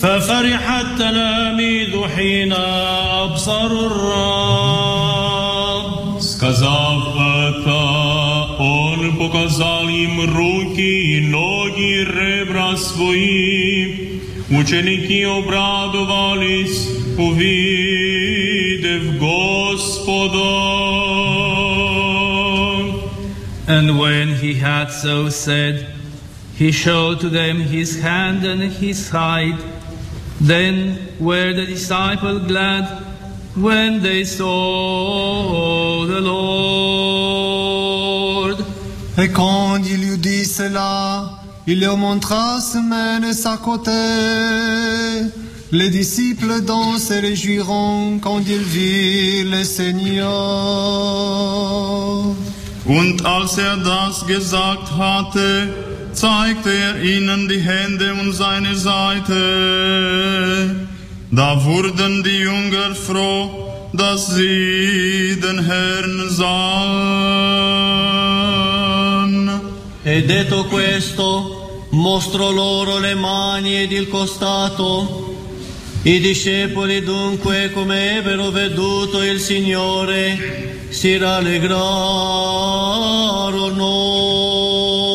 ففرح التلاميذ حين أبصروا الرب Сказав это, он показал им руки и ноги и ребра свои. Ученики обрадовались, увидев Господа. And when he had so said, he showed to them his hand and his side. Then were the disciples glad when they saw the Lord. Et quand il eut dit cela, il leur montra semaine et sa côté. Les disciples donc se réjouiront quand ils virent le Seigneur. Und als er das gesagt hatte, zeigte er ihnen die Hände und seine Seite. Da wurden die Jünger froh, dass sie den Herrn sahen. E detto questo, mostrò loro le mani ed il costato. I discepoli dunque, come ebbero veduto il Signore, si rallegrarono.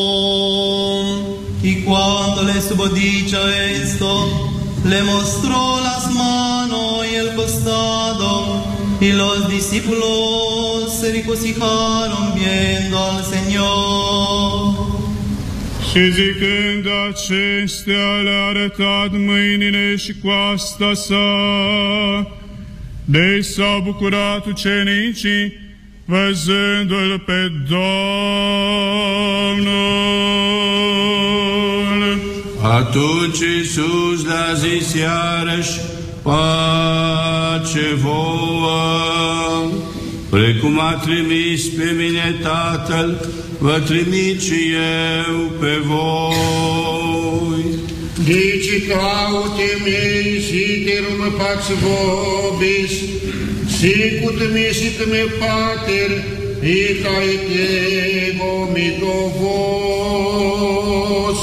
Y cuando les hubo dicho esto, le mostró las manos y el costado, y los discípulos se regocijaron viendo al Señor. Și zicând acestea le-a arătat mâinile și coasta sa. De s-au bucurat ucenicii văzându-l pe Domnul. Atunci Iisus le-a zis iarăși, pace vouă, precum a trimis pe mine Tatăl, vă trimit și eu pe voi. Dicitaute mei siterum pax vobis, sicut-mi sit-mi pater, i cae tego mi do vos.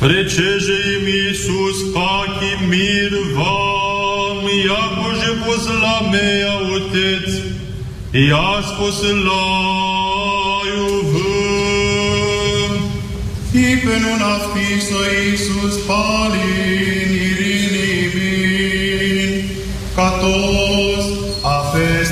Пречеже им Иисус, паки мир вам, яко же посламе Отец, и аз посылаю вам. И пену нас писа Иисус палин, иринивин, который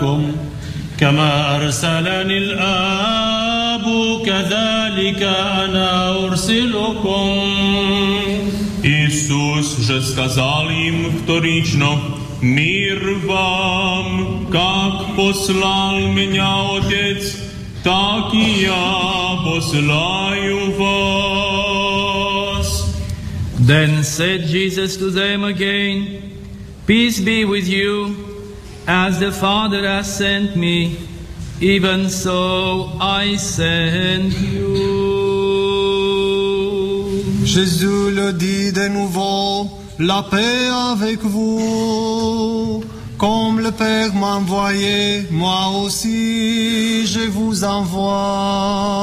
لكم كما أرسلني الآب كذلك أنا أرسلكم Isus же сказал им вторично, «Мир вам, как послал меня Отец, так и я посылаю вас». Then said Jesus to them again, Peace be with you, As the Father has sent me, even so I send you. Jésus le dit de nouveau, la paix avec vous. Comme le Père m'a envoyé, moi aussi je vous envoie.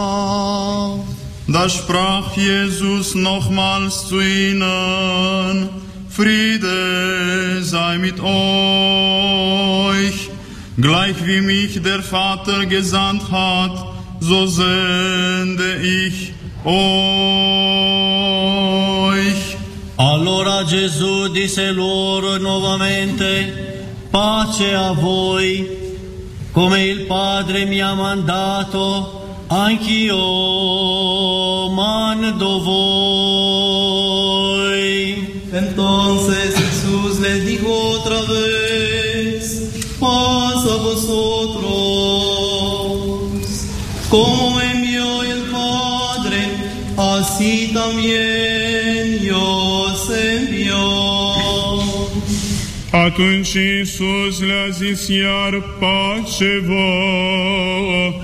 Da sprach Jesus nochmals zu ihnen, Friede sei mit euch, gleich wie mich der Vater gesandt hat, so sende ich euch. Allora Gesù disse loro nuovamente, pace a voi, come il Padre mi ha mandato, anch'io mando voi. Entonces Jesús les dijo otra vez, paz a vosotros. Como me envió el Padre, así también yo os envío. Atunci Iisus le-a zis iar pace vouă,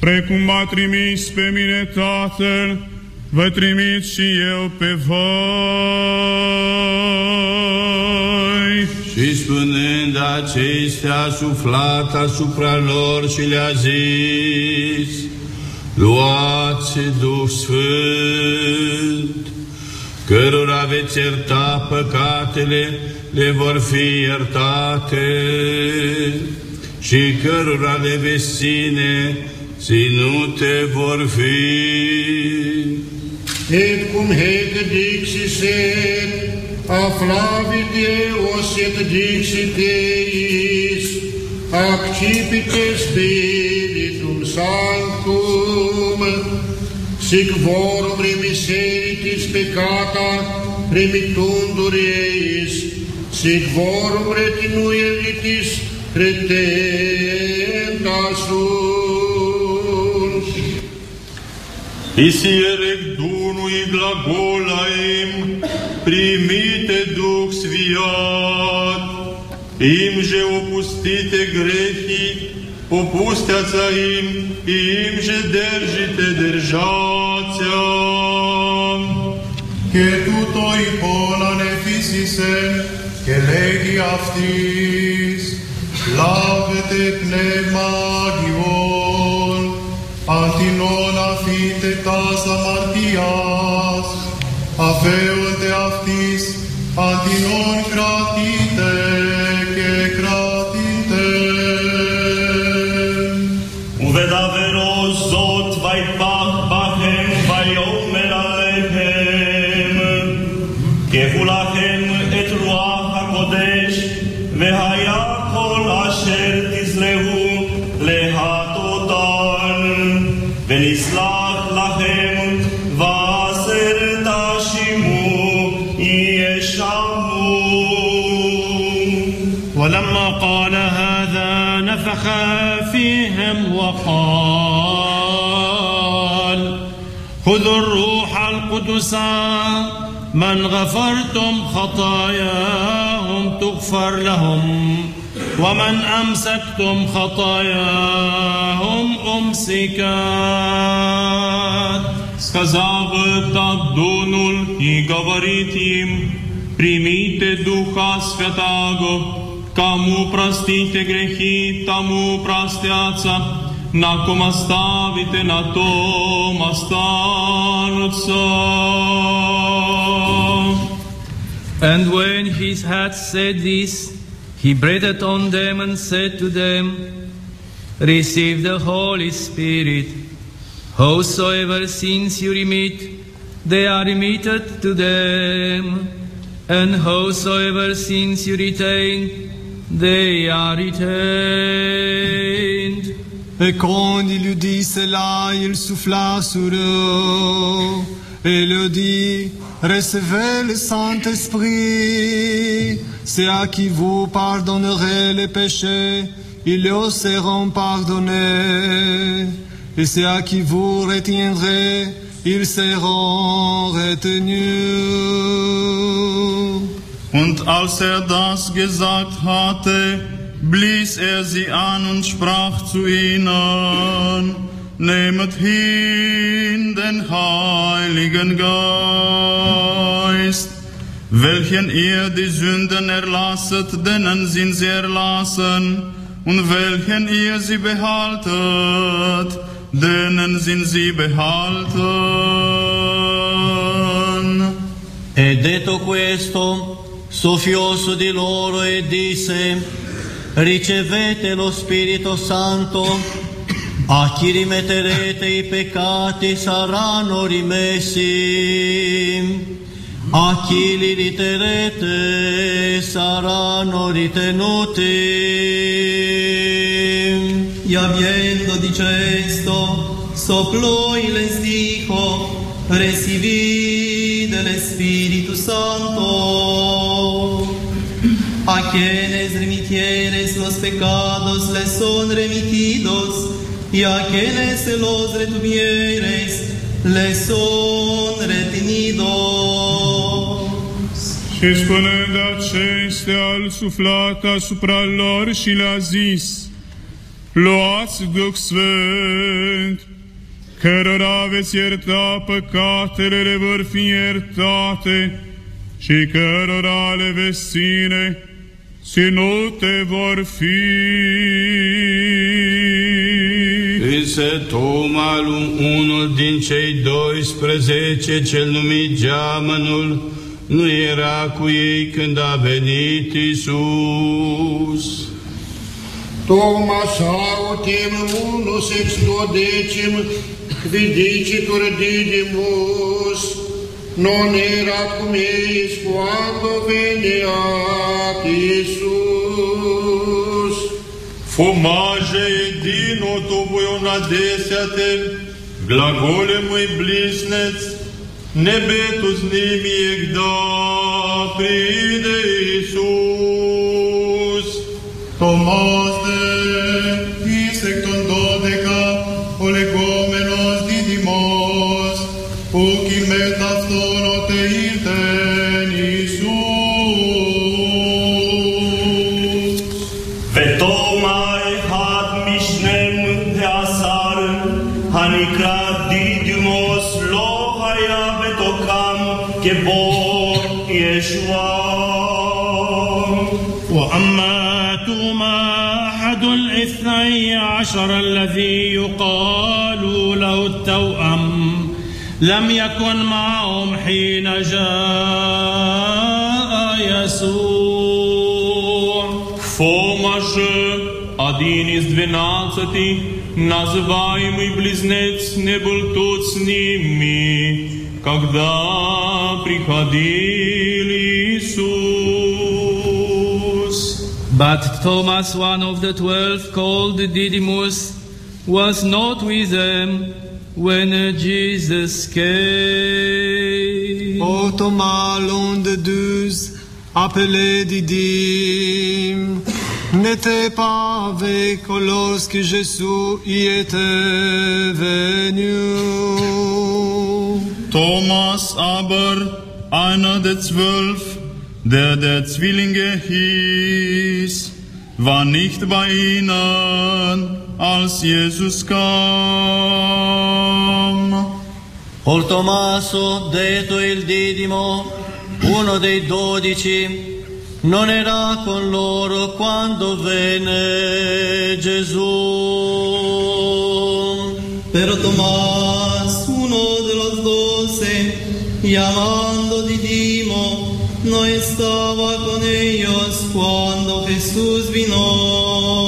precum m-a trimis pe mine Tatăl, vă trimit și eu pe voi. Și spunând acestea, a suflat asupra lor și le-a zis, Luați Duh Sfânt, cărora veți ierta păcatele, le vor fi iertate, și cărora le veți ține, ținute vor fi. Et cum hec dixis et, afflavit Deus et dixit eis, accipite Spiritum Sanctum, sic vorum remiseritis peccata remittundur eis, sic vorum retinueritis retenda sunt. Isierek dunui glagolaim, primite Duh sviat, im že opustite grehi, opustea im, im že držite držația. Και τούτο υπόν ανεφύσισεν και λέγει αυτής, λάβετε πνεύμα Αγιών, Antinona fite tasa martias, afeul te aftis, antinon cratite, الروح القدس من غفرتم خطاياهم تغفر لهم ومن أمسكتم خطاياهم أمسكات Сказав так Дунул и говорит им, примите Духа Святаго, кому простите грехи, тому простятся, And when he had said this, he breathed on them and said to them, Receive the Holy Spirit. Howsoever sins you remit, they are remitted to them, and howsoever sins you retain, they are retained. Et quand il eut dit cela, il souffla sur eux et leur dit, recevez le Saint-Esprit. C'est à qui vous pardonnerez les péchés, ils leur seront pardonnés. Et c'est à qui vous retiendrez, ils seront retenus. Und als er das gesagt blies er sie an und sprach zu ihnen, Nehmet hin den Heiligen Geist, welchen ihr die Sünden erlasset, denen sind sie erlassen, und welchen ihr sie behaltet, denen sind sie behalten. E detto questo, soffiò su di loro e disse, ricevete lo Spirito Santo, a chi rimetterete i peccati saranno rimessi, a chi li riterete saranno ritenuti. Y habiendo dicho esto, sopló y les dijo, recibid el Espíritu Santo. A quienes remitieres los pecados les son remitidos, y a quienes se los retuvieres les son retenidos. Și spunând acestea, al suflat asupra lor și le-a zis, Luați Duh Sfânt, cărora veți ierta păcatele le vor fi iertate și cărora le veți ține, ținute vor fi. Însă Toma, unul din cei 12, cel numit Geamănul, nu era cu ei când a venit Isus. Tomas autem unus ex duodecim quidicitur didimus, non erat cum eis quando veniat Isus. Фомаже едино тобою надесяте, глаголе мой близнец, небето с ними егда приде Исус. Tomás لم يكن معهم حين جاء يسوع Фома же, один из двенадцати, называемый близнец, не был тут с ними, когда приходил Иисус. But Thomas, one of the twelve, called Didymus, was not with them when Jesus came. Ô Thomas, l'un de douze, appelé Didyme, n'était pas avec eux lorsque Jésus y était venu. Thomas aber, einer der zwölf, der der Zwillinge hieß, war nicht bei ihnen, als Jesus kam. Or Tommaso, detto il Didimo, uno dei dodici, non era con loro quando venne Gesù. Pero Tomás, uno de los doce, llamando Didimo, no estaba con ellos cuando Jesús vino.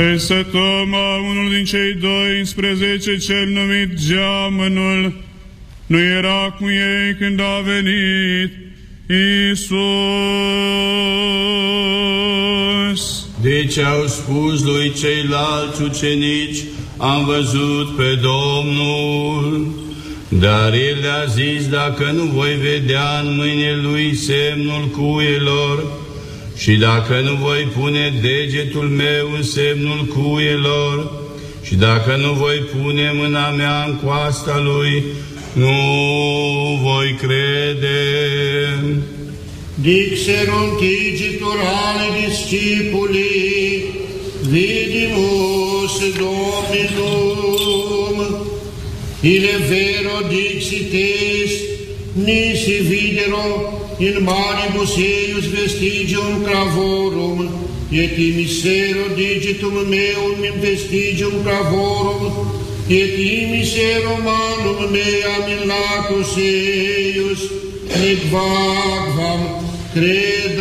Este Toma, unul din cei 12, cel numit Geamănul, nu era cu ei când a venit Isus. Deci au spus lui ceilalți ucenici, am văzut pe Domnul. Dar el le-a zis, dacă nu voi vedea în mâinile lui semnul cuielor și dacă nu voi pune degetul meu în semnul cuielor și dacă nu voi pune mâna mea în coasta lui, nu voi crede. Dixerunt igitur ale discipuli, vidimus Dominum, ile vero dixit est, nisi videro, in maribus eius vestigium cravorum, et immisero digitum meum in vestigium cravorum, et immisero manum meam in lacus eius, nec vagvam credam.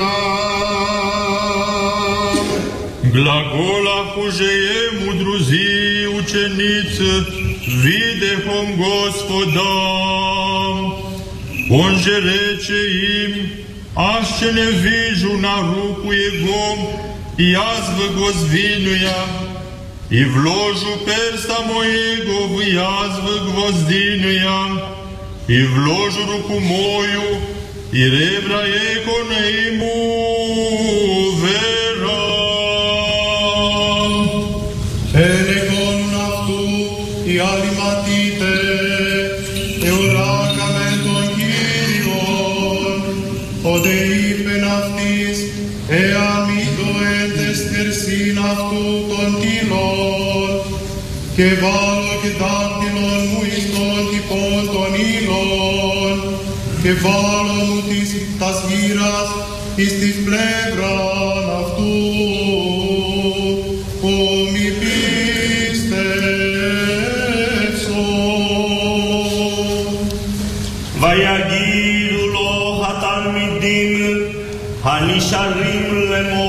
Glagola hujeie mudruzii uceniță, vide hom gospodam. Unde receim, ašće ne vižu na ruku jegovom i jazv gozvinuja, i vložu persta mojego v jazv gvozdinuja, i vložu ruku moju, i rebra jego ne imu. και βάλω και δάχτυλον μου εις τον τυπών των ύλων και βάλω μου της τας γύρας εις της πλευράν αυτού που μη πίστεψω. Vaya gilu lo hatan midim, hanisharim lemon,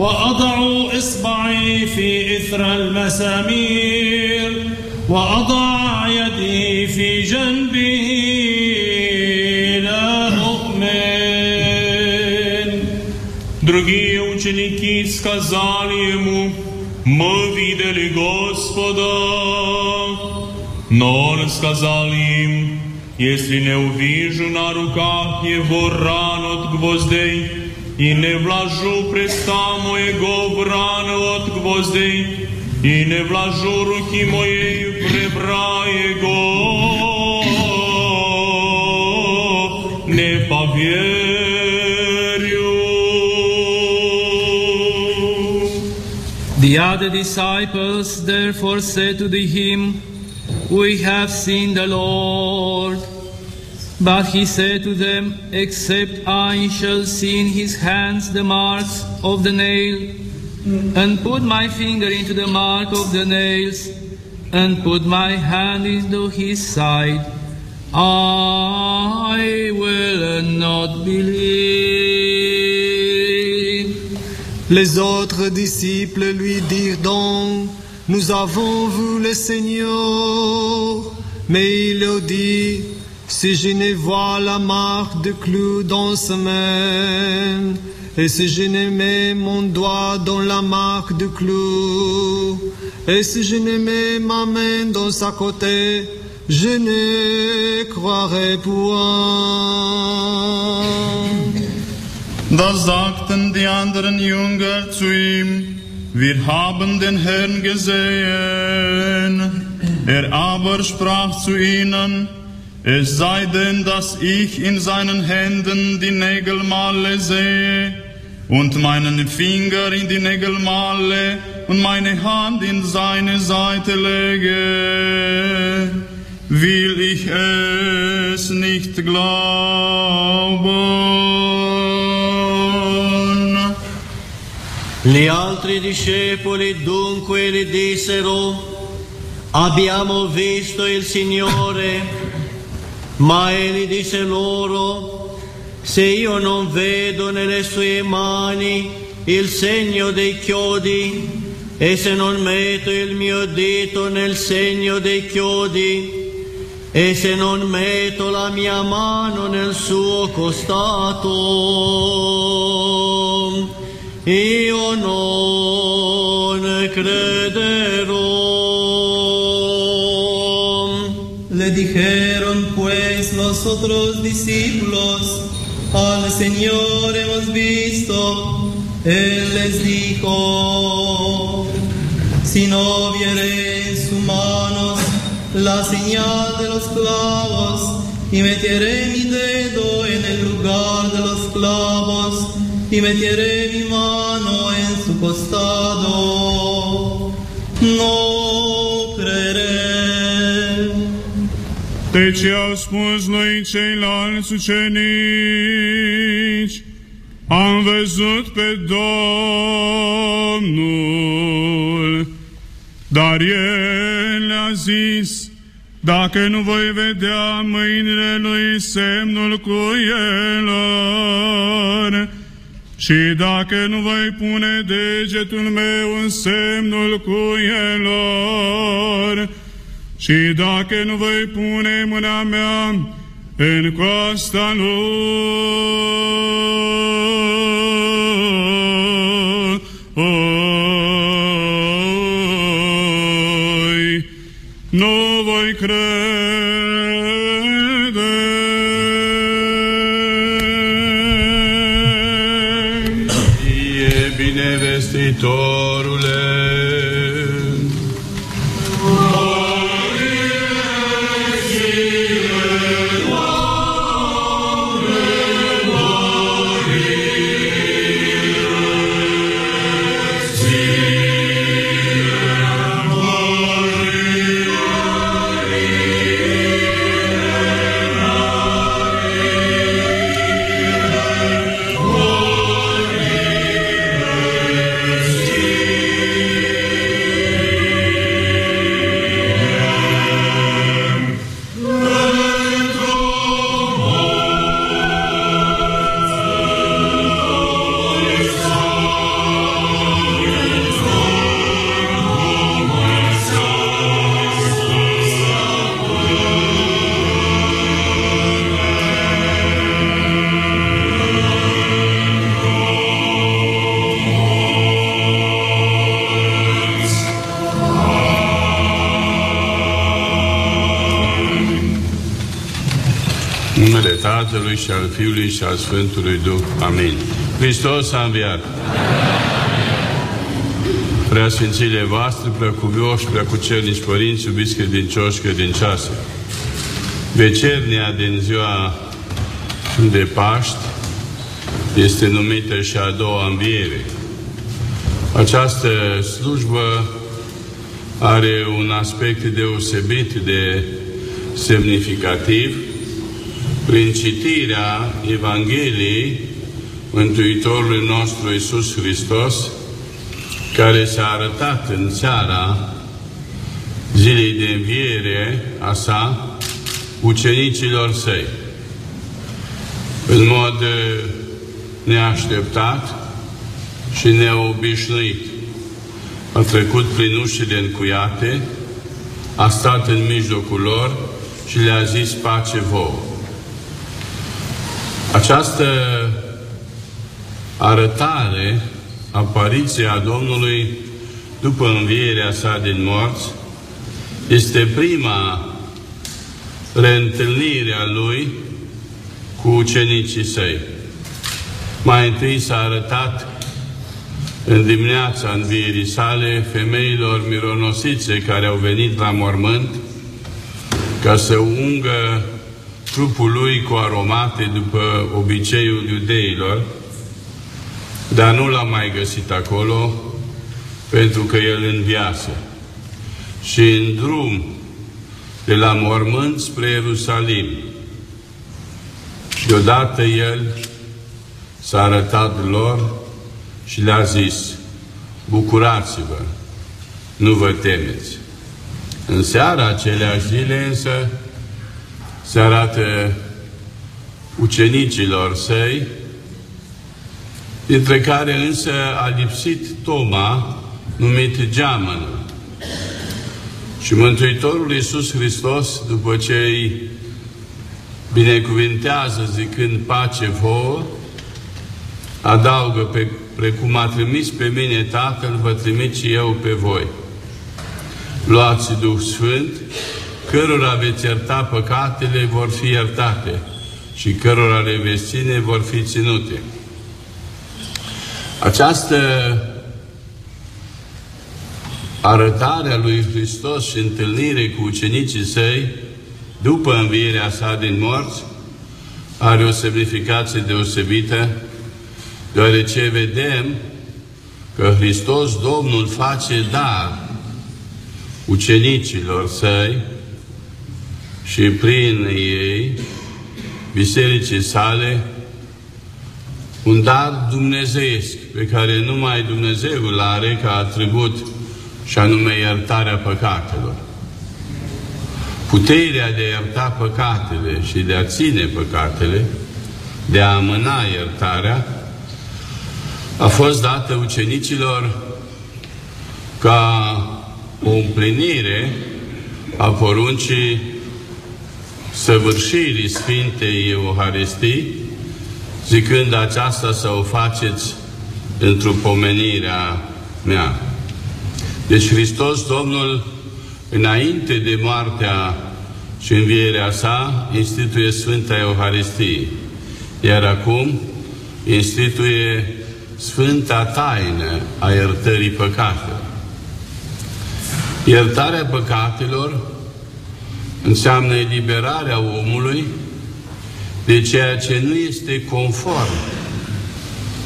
وأضع إصبعي في إثر المسامير وأضع يدي في جنبه لا أؤمن Другие ученики сказали ему, мы видели Господа. Но он сказал им, если не увижу на руках его ран от гвоздей i ne vlažu prestamo je gobrane od gvozdej i ne vlažu ruki moje prebraje go ne pa. The other disciples therefore said to him, We have seen the Lord. But he said to them, Except I shall see in his hands the marks of the nail, and put my finger into the mark of the nails, and put my hand into his side, I will not believe. Les autres disciples lui dirent donc, Nous avons vu le Seigneur. Mais il leur dit, Si je ne vois la marque de clou dans sa main, et si je ne mets mon doigt dans la marque de clou, et si je ne mets ma main dans sa côté, je ne croirai point. Da sagten die anderen Jünger zu ihm, wir haben den Herrn gesehen. Er aber sprach zu ihnen, es sei denn, dass ich in seinen Händen die Nägelmale sehe und meinen Finger in die Nägelmale und meine Hand in seine Seite lege, will ich es nicht glauben. Gli altri discepoli dunque gli dissero, abbiamo visto il Signore, ma egli disse loro, se io non vedo nelle sue mani il segno dei chiodi, e se non metto il mio dito nel segno dei chiodi, e se non metto la mia mano nel suo costato, io non crederò. Le dijeron pues los otros discípulos, al Señor hemos visto. Él les dijo, si no viere en sus manos la señal de los clavos, y metiere mi dedo en el lugar de los clavos, y metiere mi mano en su costado, no Deci au spus lui ceilalți ucenici, am văzut pe Domnul, dar el le-a zis, dacă nu voi vedea mâinile lui semnul cu el Și dacă nu voi pune degetul meu în semnul cuielor, și dacă nu voi pune mâna mea în coasta lui, Fiului și al Sfântului Duh. Amin. Hristos a înviat. Prea Sfințile voastre, prea cuvioși, prea cucernici părinți, iubiți credincioși, credincioase. Vecernia din ziua de Paști este numită și a doua înviere. Această slujbă are un aspect deosebit de semnificativ prin citirea Evangheliei Mântuitorului nostru Iisus Hristos, care s-a arătat în seara zilei de înviere a sa ucenicilor săi. În mod eh, neașteptat și neobișnuit. A trecut prin ușile încuiate, a stat în mijlocul lor și le-a zis pace vouă. Această arătare, apariția Domnului după învierea sa din morți, este prima reîntâlnire a Lui cu ucenicii săi. Mai întâi s-a arătat în dimineața învierii sale femeilor mironosițe care au venit la mormânt ca să ungă trupul lui cu aromate după obiceiul iudeilor, dar nu l-a mai găsit acolo pentru că el înviase. Și în drum de la mormânt spre Ierusalim, deodată el s-a arătat lor și le-a zis, bucurați-vă, nu vă temeți. În seara aceleași zile însă se arată ucenicilor săi, dintre care însă a lipsit Toma, numit Geamănul. Și Mântuitorul Iisus Hristos, după ce îi binecuvintează zicând pace vouă, adaugă pe, precum a trimis pe mine Tatăl, vă trimit și eu pe voi. Luați Duh Sfânt, cărora veți ierta păcatele vor fi iertate și cărora le veți ține vor fi ținute. Această arătare a lui Hristos și întâlnire cu ucenicii săi după învierea sa din morți are o semnificație deosebită deoarece vedem că Hristos Domnul face dar ucenicilor săi și prin ei bisericii sale un dar dumnezeiesc pe care numai Dumnezeu îl are ca atribut și anume iertarea păcatelor. Puterea de a ierta păcatele și de a ține păcatele, de a amâna iertarea, a fost dată ucenicilor ca o împlinire a poruncii săvârșirii Sfintei Euharistii, zicând aceasta să o faceți într-o pomenirea mea. Deci Hristos Domnul, înainte de moartea și învierea sa, instituie Sfânta Euharistie. Iar acum instituie Sfânta Taină a iertării păcatelor. Iertarea păcatelor înseamnă eliberarea omului de ceea ce nu este conform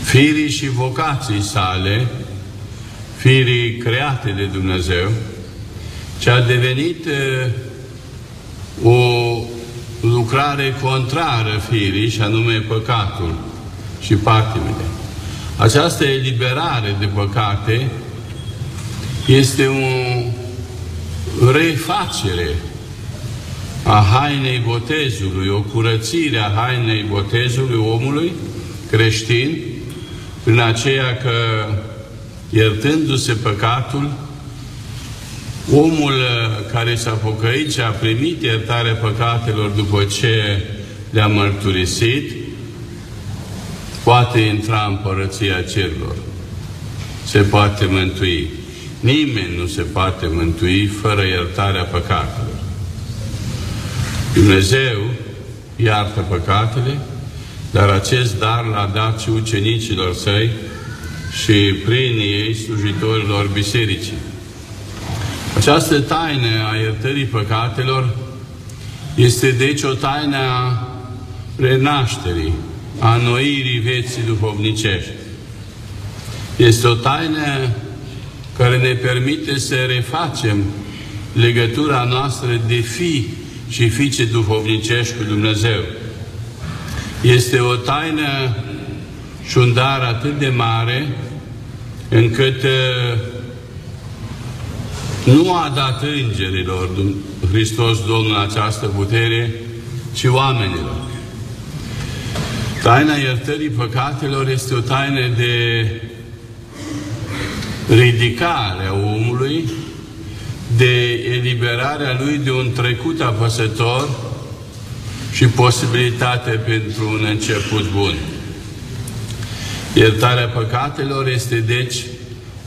firii și vocații sale, firii create de Dumnezeu, ce a devenit uh, o lucrare contrară firii, și anume păcatul și patimile. Această eliberare de păcate este o refacere a hainei botezului, o curățire a hainei botezului omului creștin, prin aceea că, iertându-se păcatul, omul care s-a pocăit și a primit iertarea păcatelor după ce le-a mărturisit, poate intra în părăția cerilor. Se poate mântui. Nimeni nu se poate mântui fără iertarea păcatelor. Dumnezeu iartă păcatele, dar acest dar l-a dat și ucenicilor săi și prin ei slujitorilor bisericii. Această taină a iertării păcatelor este deci o taină a renașterii, a noirii vieții duhovnicești. Este o taină care ne permite să refacem legătura noastră de fi și fiice duhovnicești cu Dumnezeu. Este o taină și un dar atât de mare încât uh, nu a dat îngerilor Hristos Domnul această putere, ci oamenilor. Taina iertării păcatelor este o taină de ridicare a omului de eliberarea lui de un trecut apăsător și posibilitate pentru un început bun. Iertarea păcatelor este deci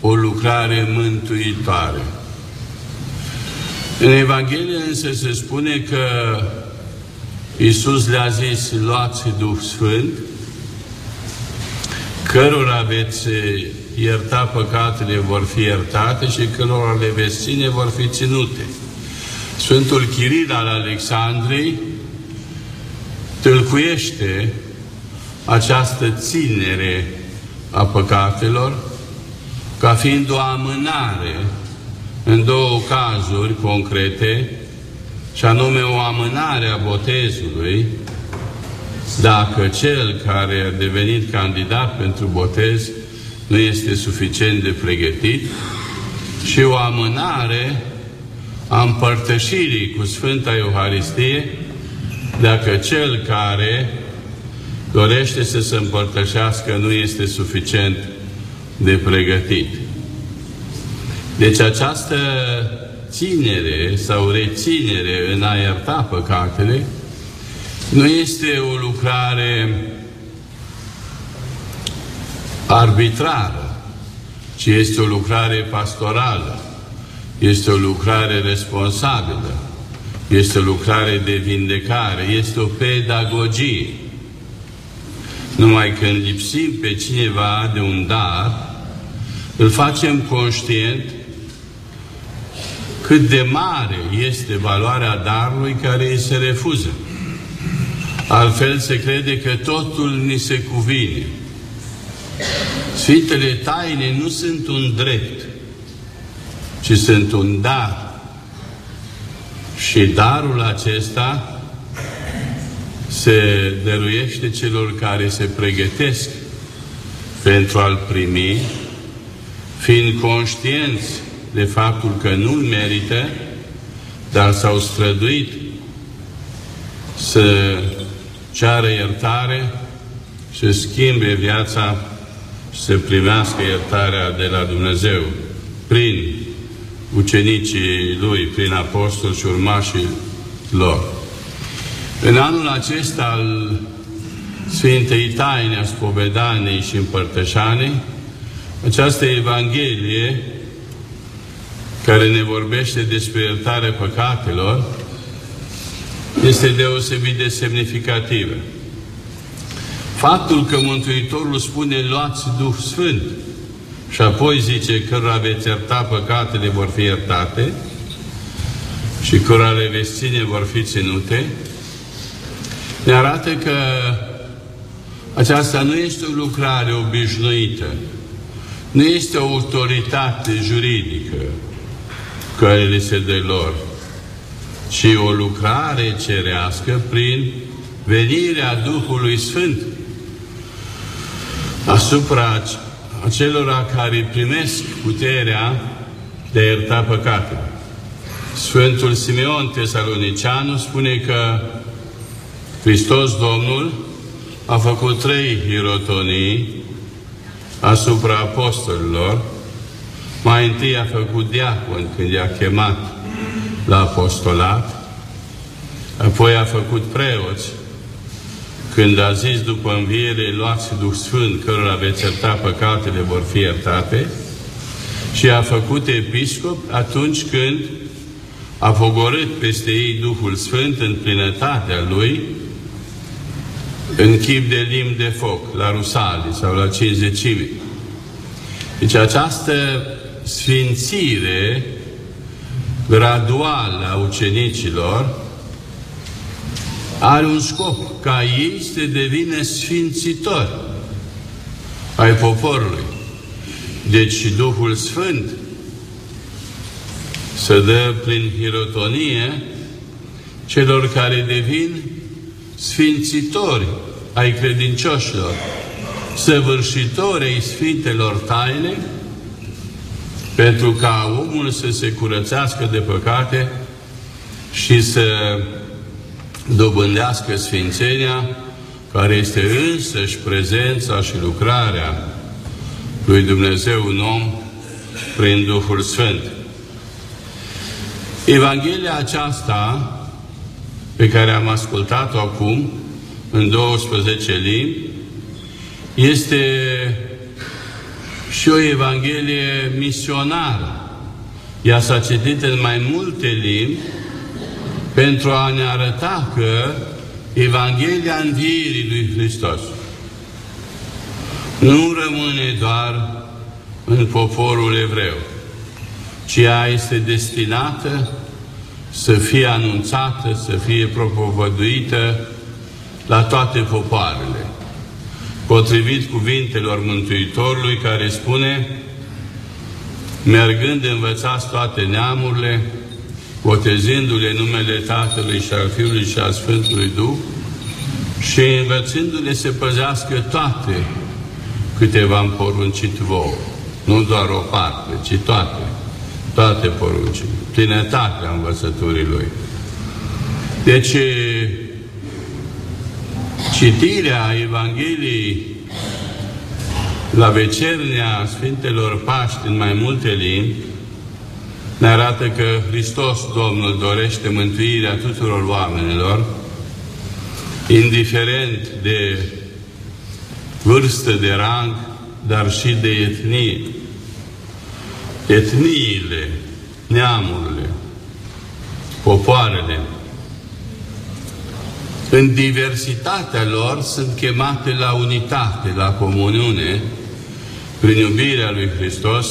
o lucrare mântuitoare. În Evanghelie însă se spune că Iisus le-a zis, luați Duh Sfânt, cărora veți ierta păcatele vor fi iertate și cărora le veți ține vor fi ținute. Sfântul Chiril al Alexandrei tâlcuiește această ținere a păcatelor ca fiind o amânare în două cazuri concrete, și anume o amânare a botezului, dacă cel care a devenit candidat pentru botez nu este suficient de pregătit și o amânare a împărtășirii cu Sfânta Euharistie dacă cel care dorește să se împărtășească nu este suficient de pregătit. Deci această ținere sau reținere în a ierta păcatele nu este o lucrare arbitrară, ci este o lucrare pastorală, este o lucrare responsabilă, este o lucrare de vindecare, este o pedagogie. Numai când lipsim pe cineva de un dar, îl facem conștient cât de mare este valoarea darului care îi se refuză. Altfel se crede că totul ni se cuvine. Sfintele taine nu sunt un drept, ci sunt un dar. Și darul acesta se dăruiește celor care se pregătesc pentru a-l primi, fiind conștienți de faptul că nu-l merită, dar s-au străduit să ceară iertare și schimbe viața și să primească iertarea de la Dumnezeu prin ucenicii lui, prin apostoli și urmașii lor. În anul acesta al Sfintei Taine a Spovedaniei și Împărtășanei, această Evanghelie care ne vorbește despre iertarea păcatelor este deosebit de semnificativă. Faptul că Mântuitorul spune luați Duh Sfânt și apoi zice că veți ierta păcatele vor fi iertate și cărora veți ține vor fi ținute, ne arată că aceasta nu este o lucrare obișnuită, nu este o autoritate juridică care le se dă lor, ci o lucrare cerească prin venirea Duhului Sfânt asupra acelora care primesc puterea de a ierta păcatele. Sfântul Simeon Tesalonicianu spune că Hristos Domnul a făcut trei hirotonii asupra apostolilor. Mai întâi a făcut diacon când i-a chemat la apostolat, apoi a făcut preoți când a zis după înviere, luați Duh Sfânt, cărora veți ierta păcatele, vor fi iertate, și a făcut episcop atunci când a pogorât peste ei Duhul Sfânt în plinătatea Lui, în chip de limb de foc, la Rusalii sau la cinzecime. Deci această sfințire graduală a ucenicilor are un scop, ca ei să devină sfințitori ai poporului. Deci Duhul Sfânt să dă prin hirotonie celor care devin sfințitori ai credincioșilor, săvârșitori ai Sfintelor Taine, pentru ca omul să se curățească de păcate și să dobândească Sfințenia, care este însăși prezența și lucrarea lui Dumnezeu în om prin Duhul Sfânt. Evanghelia aceasta pe care am ascultat-o acum în 12 limbi este și o Evanghelie misionară. Ea s-a citit în mai multe limbi pentru a ne arăta că Evanghelia Învierii lui Hristos nu rămâne doar în poporul evreu, ci ea este destinată să fie anunțată, să fie propovăduită la toate popoarele. Potrivit cuvintelor Mântuitorului care spune, mergând învățați toate neamurile, botezându-le numele Tatălui și al Fiului și al Sfântului Duh și învățându-le să păzească toate câte v-am poruncit vouă. Nu doar o parte, ci toate. Toate poruncile. Plinătatea învățăturii Lui. Deci, citirea Evangheliei la vecernia Sfintelor Paști în mai multe limbi ne arată că Hristos Domnul dorește mântuirea tuturor oamenilor, indiferent de vârstă, de rang, dar și de etnie. Etniile, neamurile, popoarele, în diversitatea lor sunt chemate la unitate, la comuniune, prin iubirea lui Hristos,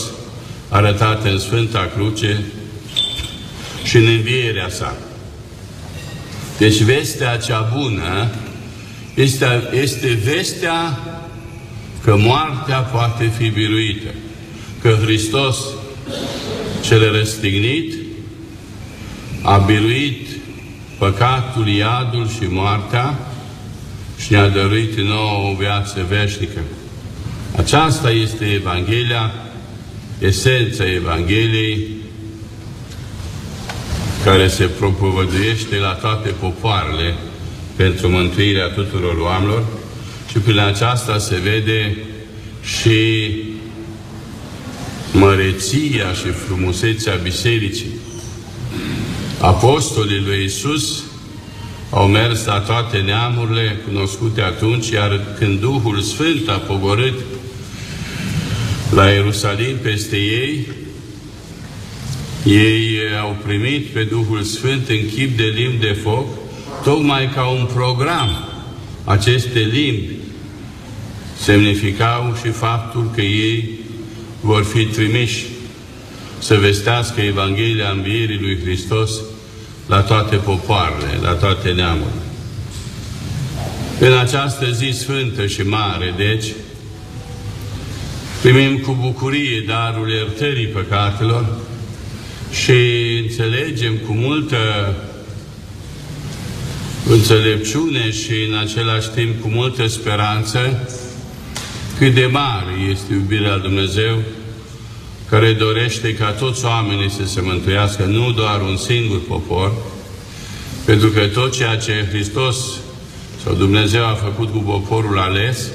arătată în Sfânta Cruce și în învierea sa. Deci vestea cea bună este, este vestea că moartea poate fi biruită, că Hristos cel răstignit a biruit păcatul, iadul și moartea și ne-a dăruit nouă o viață veșnică. Aceasta este Evanghelia esența Evangheliei care se propovăduiește la toate popoarele pentru mântuirea tuturor oamenilor și prin aceasta se vede și măreția și frumusețea bisericii. Apostolii lui Isus au mers la toate neamurile cunoscute atunci, iar când Duhul Sfânt a pogorât la Ierusalim peste ei, ei au primit pe Duhul Sfânt în chip de limbi de foc, tocmai ca un program. Aceste limbi semnificau și faptul că ei vor fi trimiși să vestească Evanghelia Învierii lui Hristos la toate popoarele, la toate neamurile. În această zi sfântă și mare, deci, primim cu bucurie darul iertării păcatelor și înțelegem cu multă înțelepciune și în același timp cu multă speranță cât de mare este iubirea lui Dumnezeu care dorește ca toți oamenii să se mântuiască, nu doar un singur popor, pentru că tot ceea ce Hristos sau Dumnezeu a făcut cu poporul ales,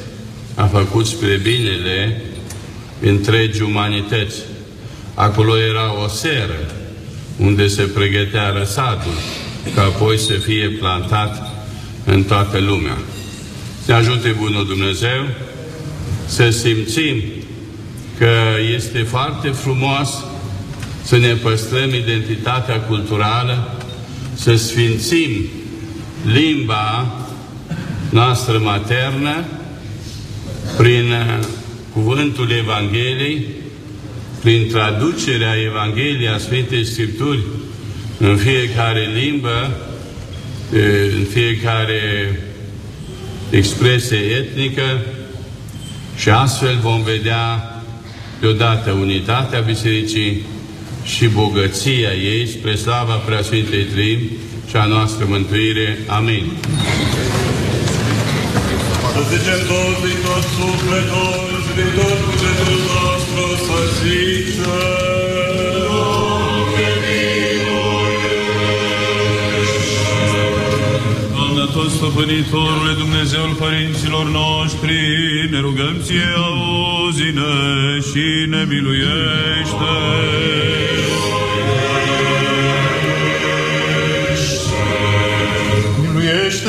a făcut spre binele întregi umanități. Acolo era o seră unde se pregătea răsatul, ca apoi să fie plantat în toată lumea. Ne ajute Bunul Dumnezeu să simțim că este foarte frumos să ne păstrăm identitatea culturală, să sfințim limba noastră maternă prin uh, cuvântul Evangheliei, prin traducerea Evangheliei a Sfintei Scripturi în fiecare limbă, uh, în fiecare expresie etnică și astfel vom vedea deodată unitatea Bisericii și bogăția ei spre slava Preasfintei Trim și a noastră mântuire. Amin. Să zicem toți din tot sufletul și din tot cugetul nostru să zicem Doamne, tot stăpânitorule Dumnezeul părinților noștri, ne rugăm ție, auzi-ne și ne miluiește.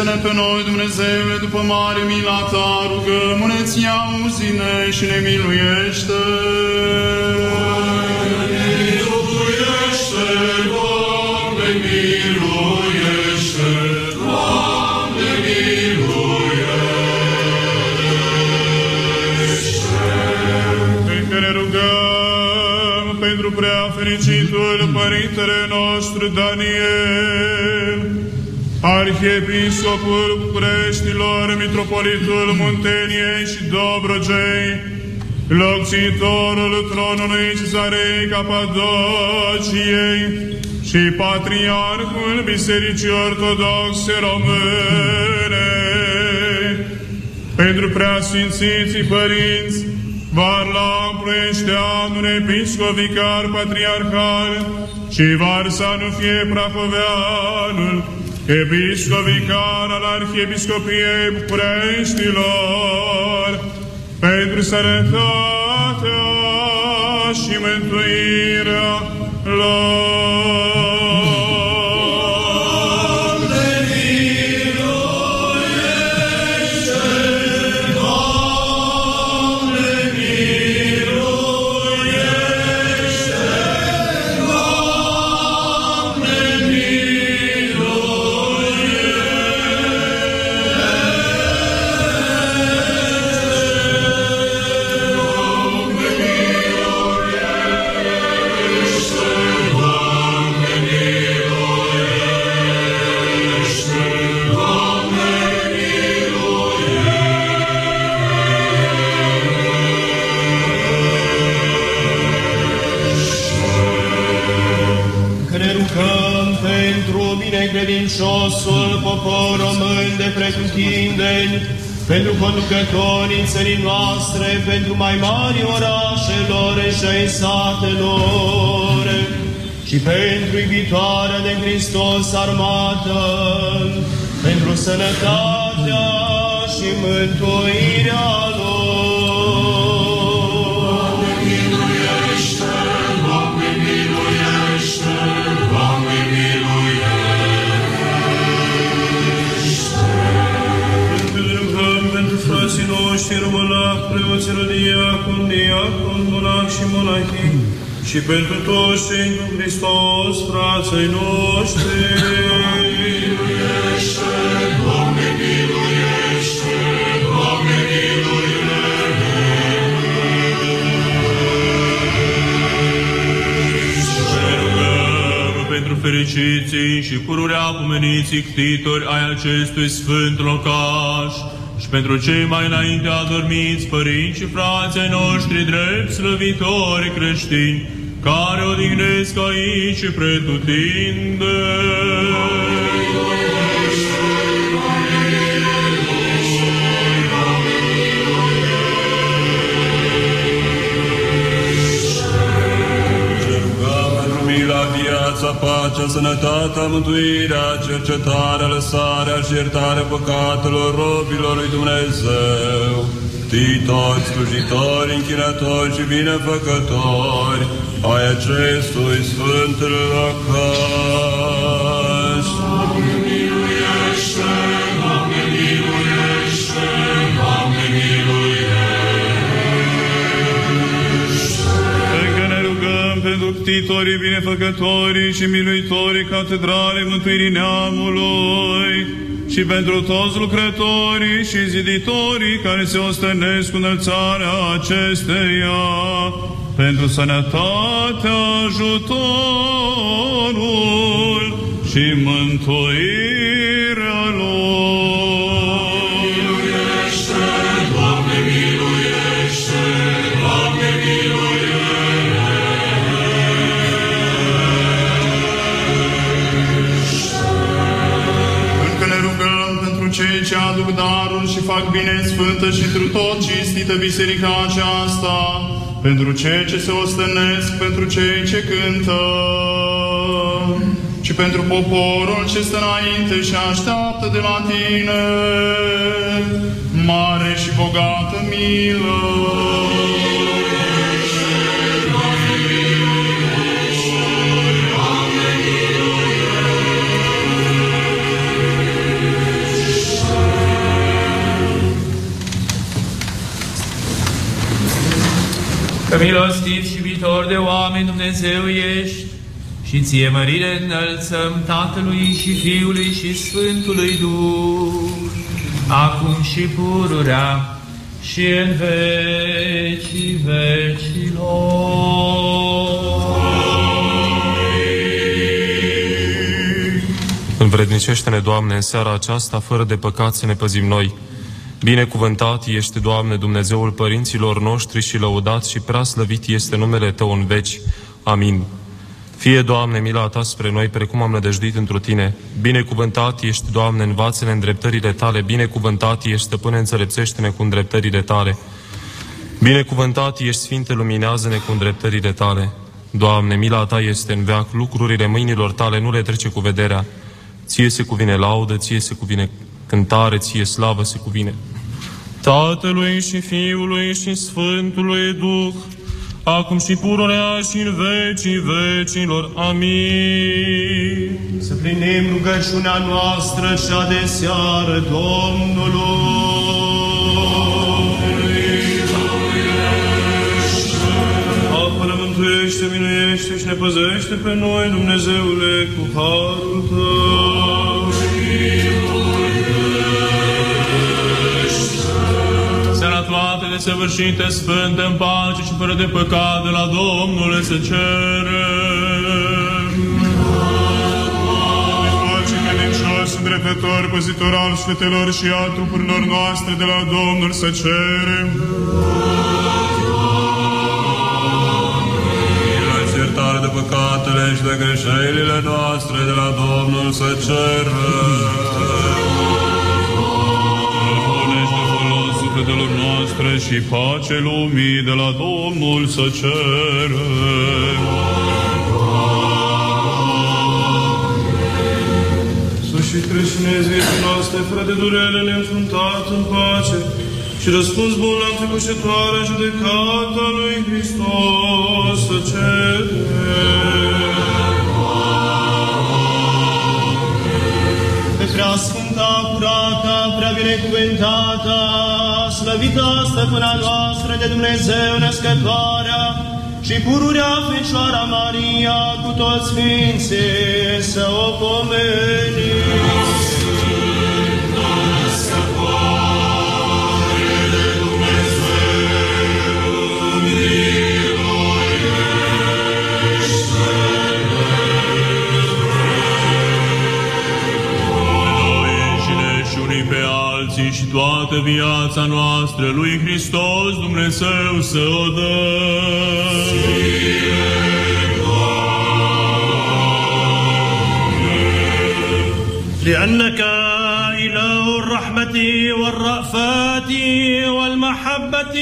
Miluiește-ne pe noi, Dumnezeule, după mare mila ta, rugăm-ne-ți, auzi-ne și ne miluiește. Miluiește, Doamne, miluiește, Doamne, miluiește. Încă ne rugăm pentru prea fericitul Părintele nostru Daniel, Arhiepiscopul Bucureștilor, Mitropolitul Munteniei și Dobrogei, locțitorul tronului Cezarei Capadociei și Patriarhul Bisericii Ortodoxe Române, pentru preasfințiții părinți, Varlam Ploieșteanul, Episcop Vicar Patriarhal și Varsanu fie Prahoveanul, Episcop Vicar al Arhiepiscopiei Bucureștilor, pentru sănătatea și mântuirea lor. Pentru conducătorii țării noastre, pentru mai mari orașelor și ai satelor, și pentru iubitoarea de Hristos armată, pentru sănătatea și mântuirea lor. Și românac, preoților diacon, diacon, monac și monahii, și pentru toți cei în Hristos, frații noștri. Miluiește, Doamne, miluiește, Doamne, Ne rugăm pentru fericiții și pururea pomeniții ctitori ai acestui sfânt locaș și pentru cei mai înainte adormiți părinți și frații ai noștri drept slăvitori creștini, care odihnesc aici și pretutinde. Viața, pacea, sănătatea, mântuirea, cercetarea, lăsarea și iertarea păcatelor robilor lui Dumnezeu. Titori, slujitori, închinători și binefăcători ai acestui sfânt locaș. Rugăm pentru ctitorii, binefăcătorii și miluitorii catedralei mântuirii neamului și pentru toți lucrătorii și ziditorii care se ostenesc cu înălțarea acesteia, pentru sănătatea, ajutorul și mântuirea daruri și fac bine în sfântă și întru tot cinstită biserica aceasta, pentru cei ce se ostănesc, pentru cei ce cântă și pentru poporul ce stă înainte și așteaptă de la tine mare și bogată milă. Că milostiv și iubitor de oameni Dumnezeu ești și ție mărire înălțăm Tatălui și Fiului și Sfântului Duh, acum și pururea și în vecii vecilor. Învrednicește-ne, Doamne, în seara aceasta, fără de păcat să ne păzim noi. Binecuvântat ești, Doamne, Dumnezeul părinților noștri și lăudat și prea slăvit este numele Tău în veci. Amin. Fie, Doamne, mila Ta spre noi, precum am nădăjduit întru Tine. Binecuvântat ești, Doamne, învață-ne îndreptările Tale. Binecuvântat ești, Stăpâne, înțelepțește-ne cu îndreptările Tale. Binecuvântat ești, Sfinte, luminează-ne cu îndreptările Tale. Doamne, mila Ta este în veac, lucrurile mâinilor Tale nu le trece cu vederea. Ție se cuvine laudă, Ție se cuvine cântare, Ție slavă se cuvine. Tatălui și Fiului și Sfântului Duh, acum și pururea și în vecii vecilor. Amin. Să plinim rugăciunea noastră cea de seară Domnului. Apără, mântuiește, miluiește și ne păzește pe noi, Dumnezeule, cu harul Tău. Toate desăvârșite, sfânte, în pace și fără de păcat de la Domnul să cerem. Pace credincios, îndreptător, păzitor al sufletelor și al trupurilor noastre de la Domnul să cerem. Milă și iertare de păcatele și de greșelile noastre de la Domnul să cerem. Folos sufletelor noastre și pace lumii de la Domnul să cerem. Sus și creștinezi vieții noastre, fără de durere, neînfruntat în pace și răspuns bun la înfricoșătoarea judecata lui Hristos să cerem. Prea prea sfânta, curată, prea binecuvântată, slăvită stăpâna noastră de Dumnezeu născătoarea și pururea Fecioara Maria cu toți sfinții să o pomenim. Și toată viața noastră lui Hristos Dumnezeu să o dă. لأنك إله الرحمة والرأفات والمحبة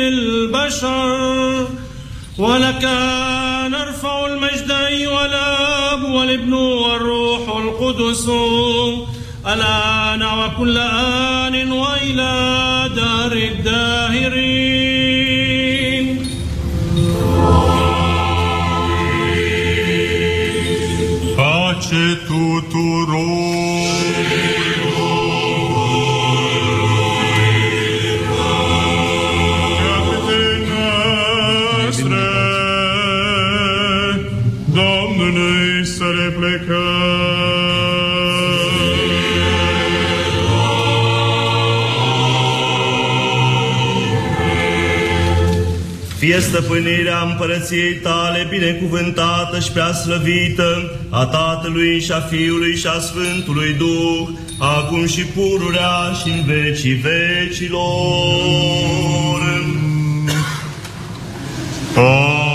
للبشر ولك نرفع المجد أيها الآب والابن والروح القدس الآن وكل آن وإلى دار Fie stăpânirea împărăției tale binecuvântată și prea slăvită a Tatălui și a Fiului și a Sfântului Duh, acum și pururea și în vecii vecilor. Amin.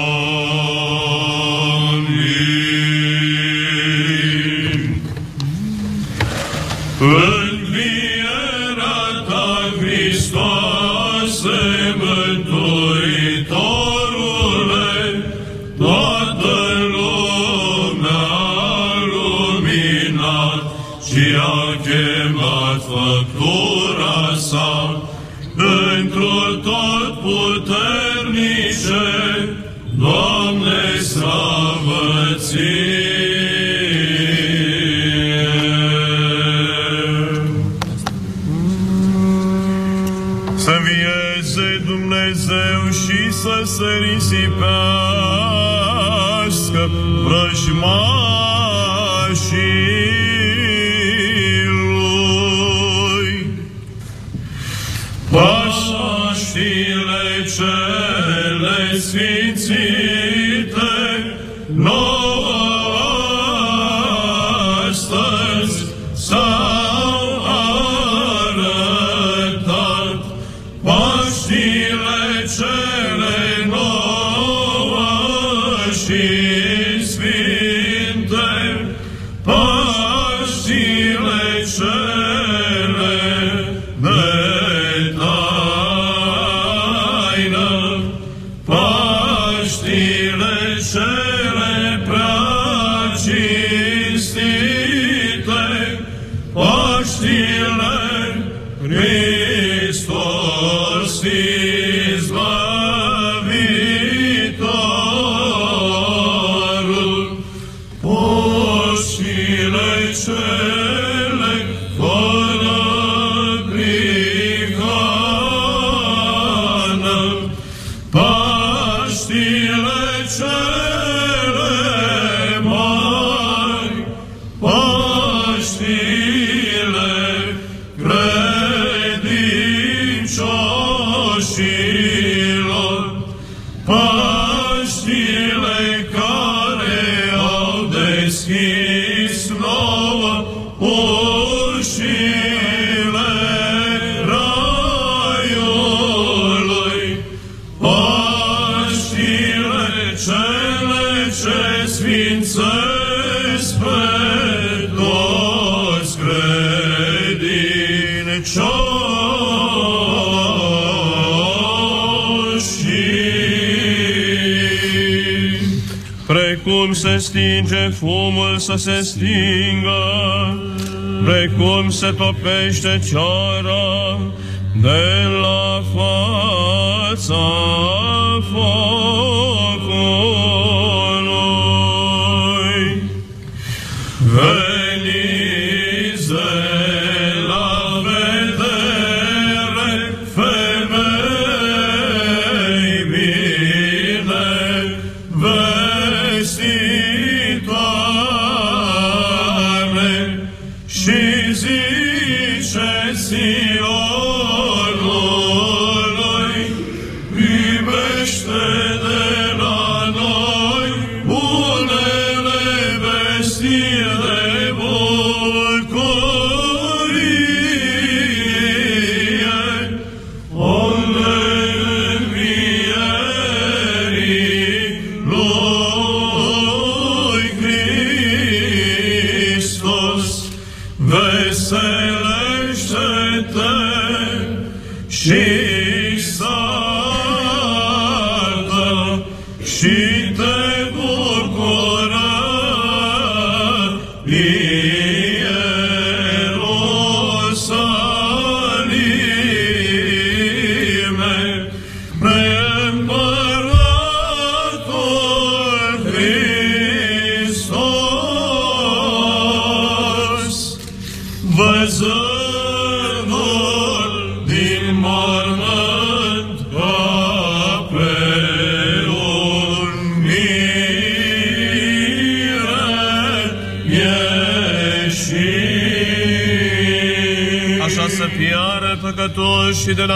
Paștile cele sfințite, fumul să se stingă, precum se topește ceara de la fața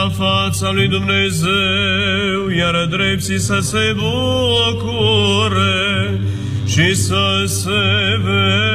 la fața lui Dumnezeu, iar drepții să se bucure și să se vede.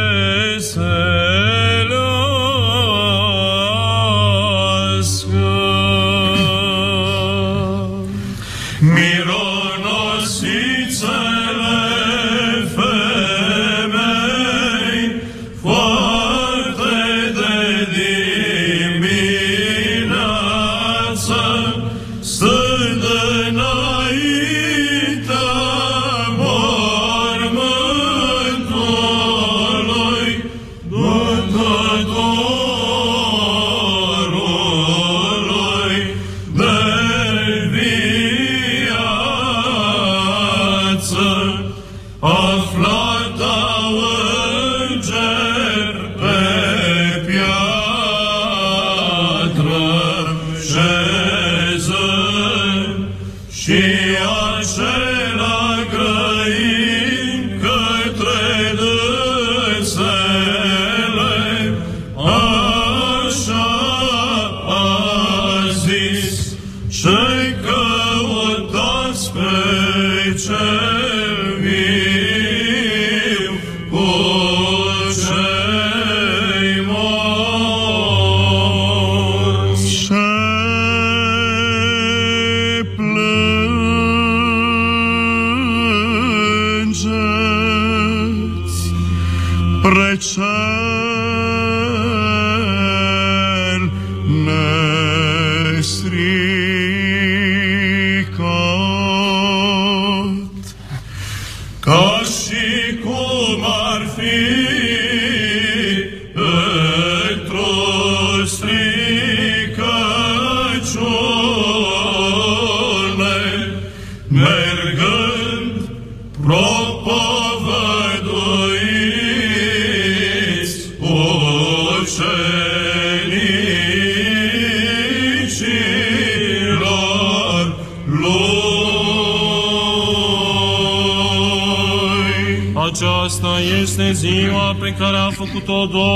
tempo todo.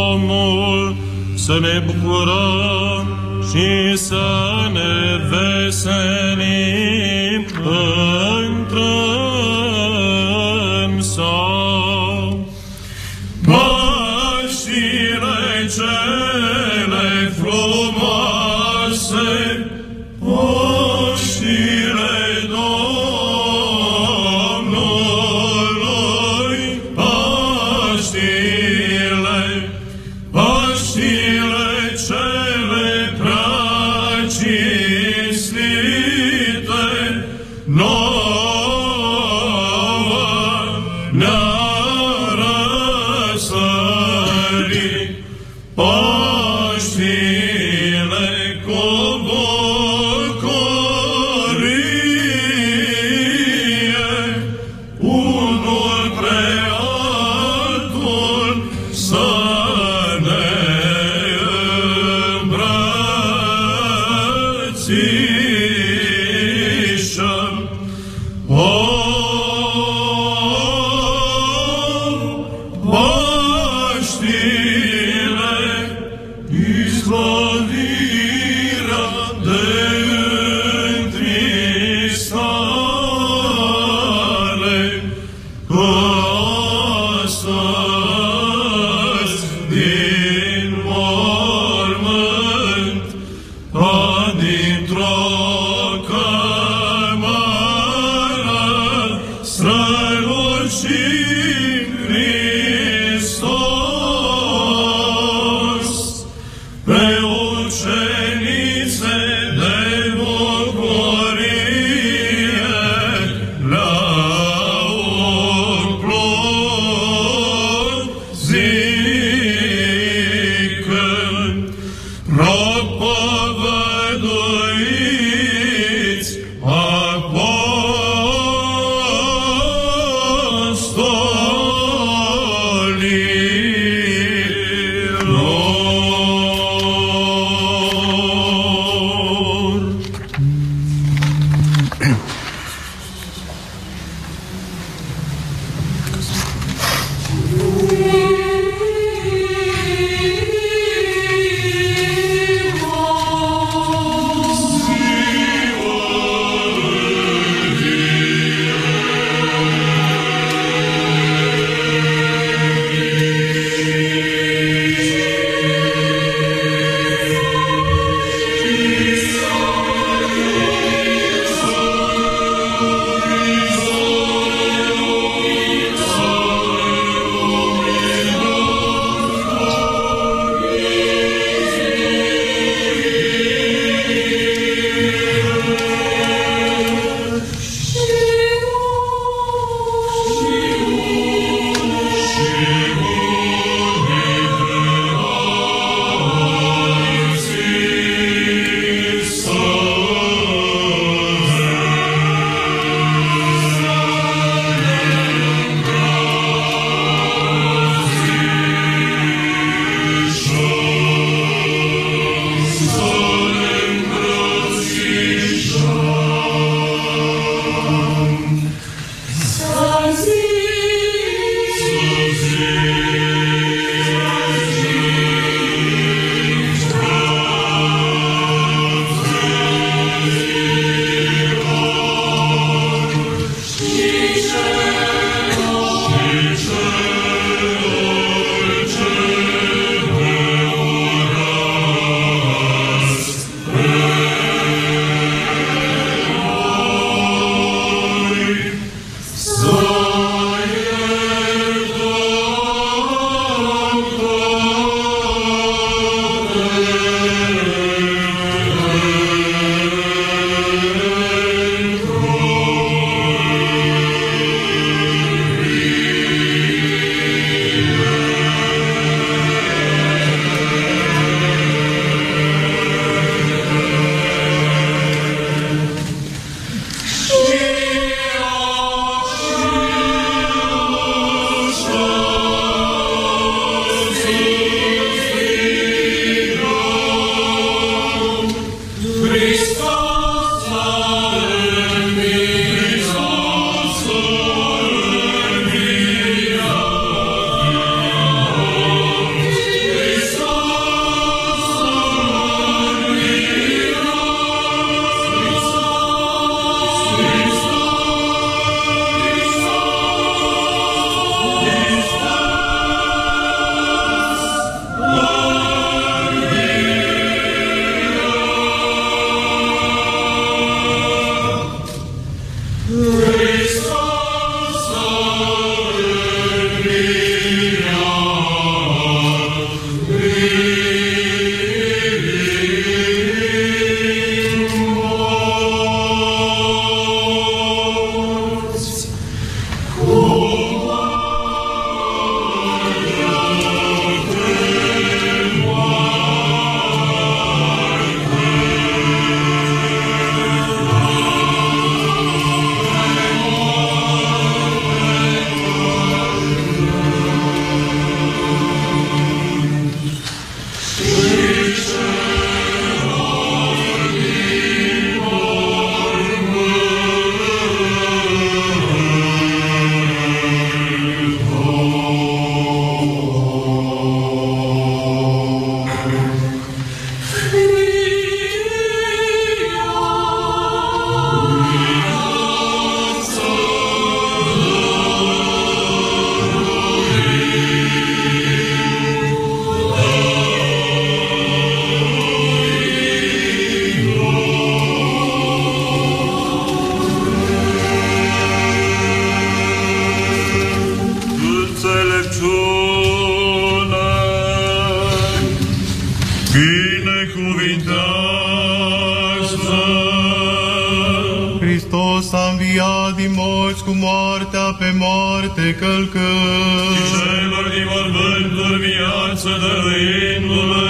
Viață dăruindu-le.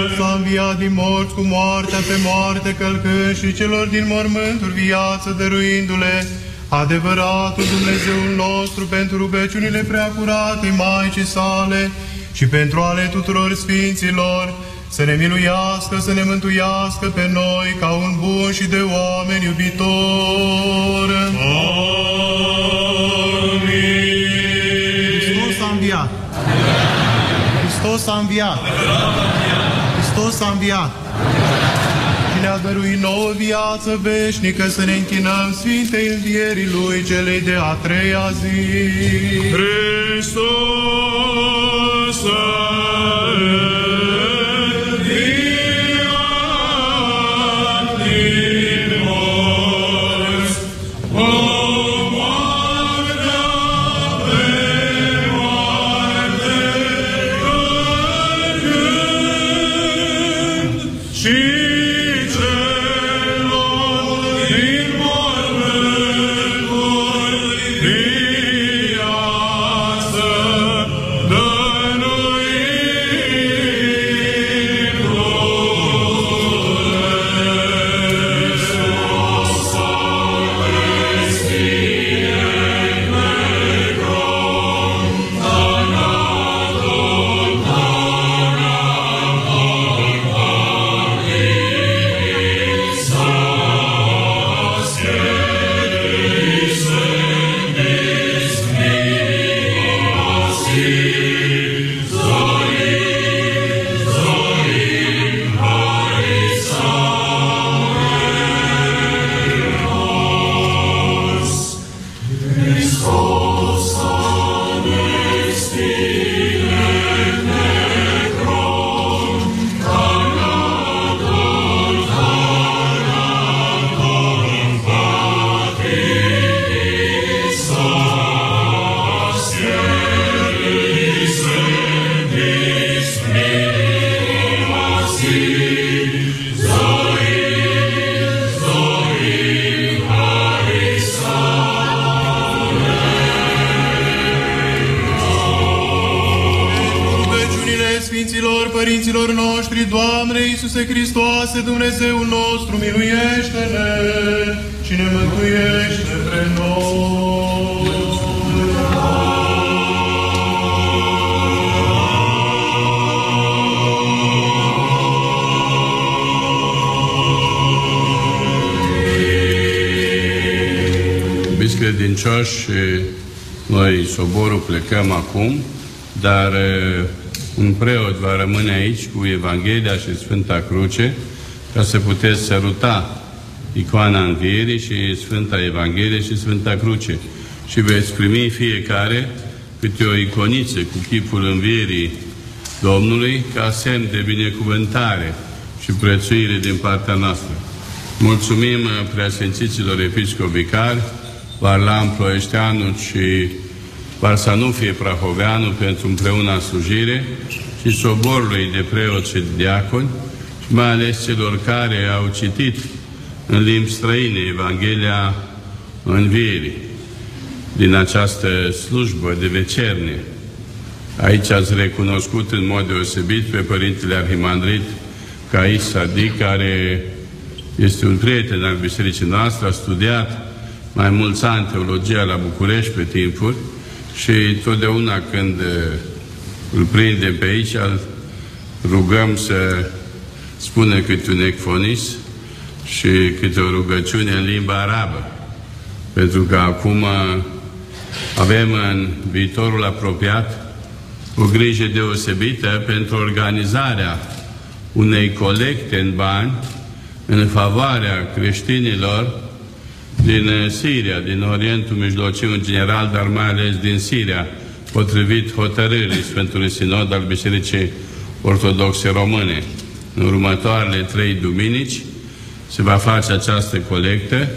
Hristos a înviat din morți cu moartea pe moarte călcând și celor din mormânturi viață dăruindu-le. Adevăratul Dumnezeul nostru pentru rugăciunile preacurate Maicii sale și pentru ale tuturor sfinților, să ne miluiască, să ne mântuiască pe noi ca un bun și de oameni iubitor. Hristos Hristos a înviat! Hristos a înviat! Și ne-a dăruit nouă viață veșnică să ne închinăm Sfintei Învierii Lui celei de a treia zi. Hristos a Iisuse Hristoase, Dumnezeul nostru, miluiește-ne și ne mântuiește pre noi. Iubiți credincioși, noi, soborul, plecăm acum, dar eh, un preot va rămâne aici cu Evanghelia și Sfânta Cruce ca să puteți săruta icoana Învierii și Sfânta Evanghelie și Sfânta Cruce. Și veți primi fiecare câte o iconiță cu chipul Învierii Domnului ca semn de binecuvântare și prețuire din partea noastră. Mulțumim uh, preasfințiților episcopi cari, Varlam Ploieșteanu și Varsanufie Prahoveanu pentru împreuna slujire și soborului de preoți și diaconi și mai ales celor care au citit în limbi străine Evanghelia Învierii din această slujbă de vecernie. Aici ați recunoscut în mod deosebit pe Părintele Arhimandrit Cais Sadi, care este un prieten al bisericii noastre, a studiat mai mulți ani teologia la București pe timpuri și totdeauna când eh, îl prindem pe aici, îl rugăm să spună câte un ecfonis și câte o rugăciune în limba arabă. Pentru că acum avem în viitorul apropiat o grijă deosebită pentru organizarea unei colecte în bani în favoarea creștinilor din Siria, din Orientul Mijlociu în general, dar mai ales din Siria, potrivit hotărârii Sfântului Sinod al Bisericii Ortodoxe Române. În următoarele trei duminici se va face această colectă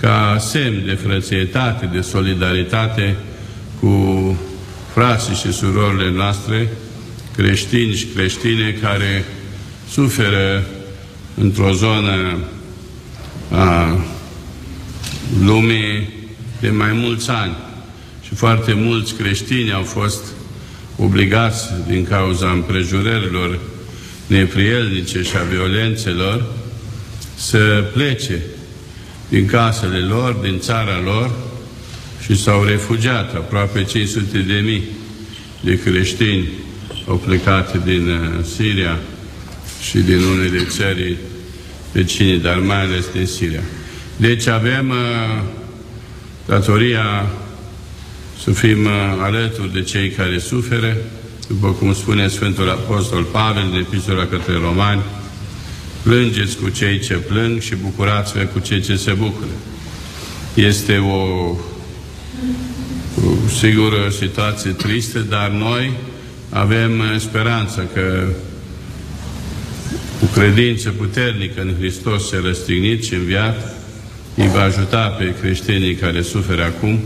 ca semn de frățietate, de solidaritate cu frații și surorile noastre creștini și creștine care suferă într-o zonă a lumii de mai mulți ani. Și foarte mulți creștini au fost obligați din cauza împrejurărilor neprielnice și a violențelor să plece din casele lor, din țara lor și s-au refugiat. Aproape 500 de mii de creștini au plecat din uh, Siria și din unele țări vecine, dar mai ales din Siria. Deci avem uh, datoria să fim uh, alături de cei care suferă, după cum spune Sfântul Apostol Pavel în Epistola către Romani, plângeți cu cei ce plâng și bucurați-vă cu cei ce se bucură. Este o, o sigură situație tristă, dar noi avem uh, speranță că cu credință puternică în Hristos se răstignit și înviat, îi va ajuta pe creștinii care suferă acum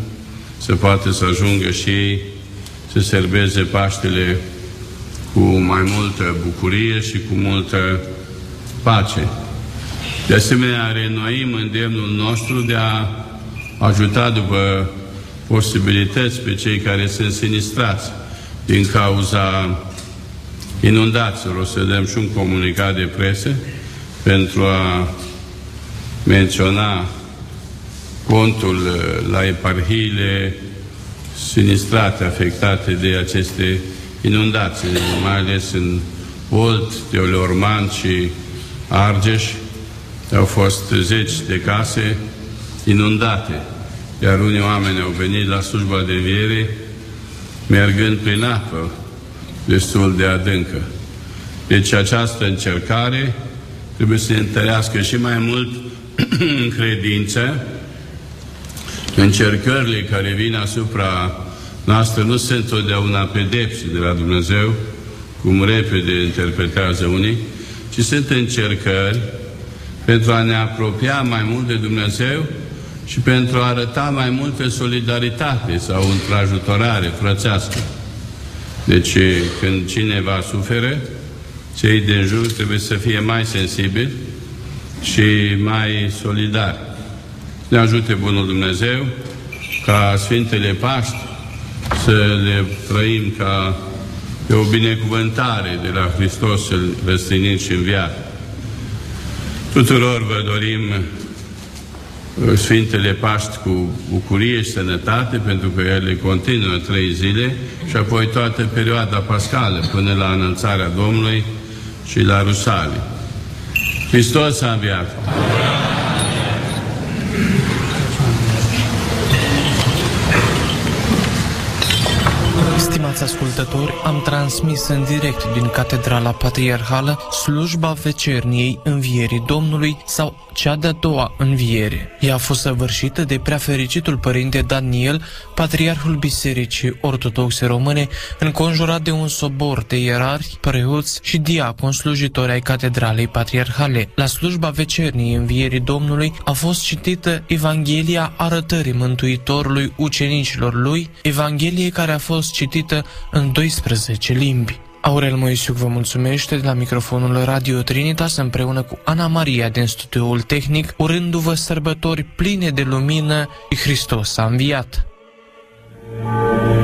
să poată să ajungă și ei să serbeze Paștele cu mai multă bucurie și cu multă pace. De asemenea, renoim îndemnul nostru de a ajuta după posibilități pe cei care sunt sinistrați din cauza inundațiilor. O să dăm și un comunicat de presă pentru a menționa contul uh, la eparhiile sinistrate, afectate de aceste inundații, mai ales în Olt, Teoleorman și Argeș. Au fost zeci de case inundate, iar unii oameni au venit la slujba de viere mergând prin apă destul de adâncă. Deci această încercare trebuie să ne întărească și mai mult în credință. Încercările care vin asupra noastră nu sunt întotdeauna pedepse de la Dumnezeu, cum repede interpretează unii, ci sunt încercări pentru a ne apropia mai mult de Dumnezeu și pentru a arăta mai multă solidaritate sau întrajutorare frățească. Deci, când cineva suferă, cei din jur trebuie să fie mai sensibili și mai solidari. Ne ajute Bunul Dumnezeu ca Sfintele Paști să le trăim ca pe o binecuvântare de la Hristos cel răstinit și înviat. Tuturor vă dorim Sfintele Paști cu bucurie și sănătate, pentru că ele continuă trei zile și apoi toată perioada pascală până la înălțarea Domnului și la Rusalii. Hristos a înviat! Stimați ascultători, am transmis în direct din Catedrala Patriarhală slujba vecerniei învierii Domnului sau cea de-a doua înviere. Ea a fost săvârșită de preafericitul părinte Daniel, patriarhul Bisericii Ortodoxe Române, înconjurat de un sobor de ierarhi, preoți și diacon slujitori ai Catedralei Patriarhale. La slujba vecerniei învierii Domnului a fost citită Evanghelia arătării Mântuitorului ucenicilor lui, Evanghelie care a fost citită în 12 limbi. Aurel Moisiuc vă mulțumește de la microfonul Radio Trinitas împreună cu Ana Maria din studioul tehnic, urându-vă sărbători pline de lumină și Hristos a înviat.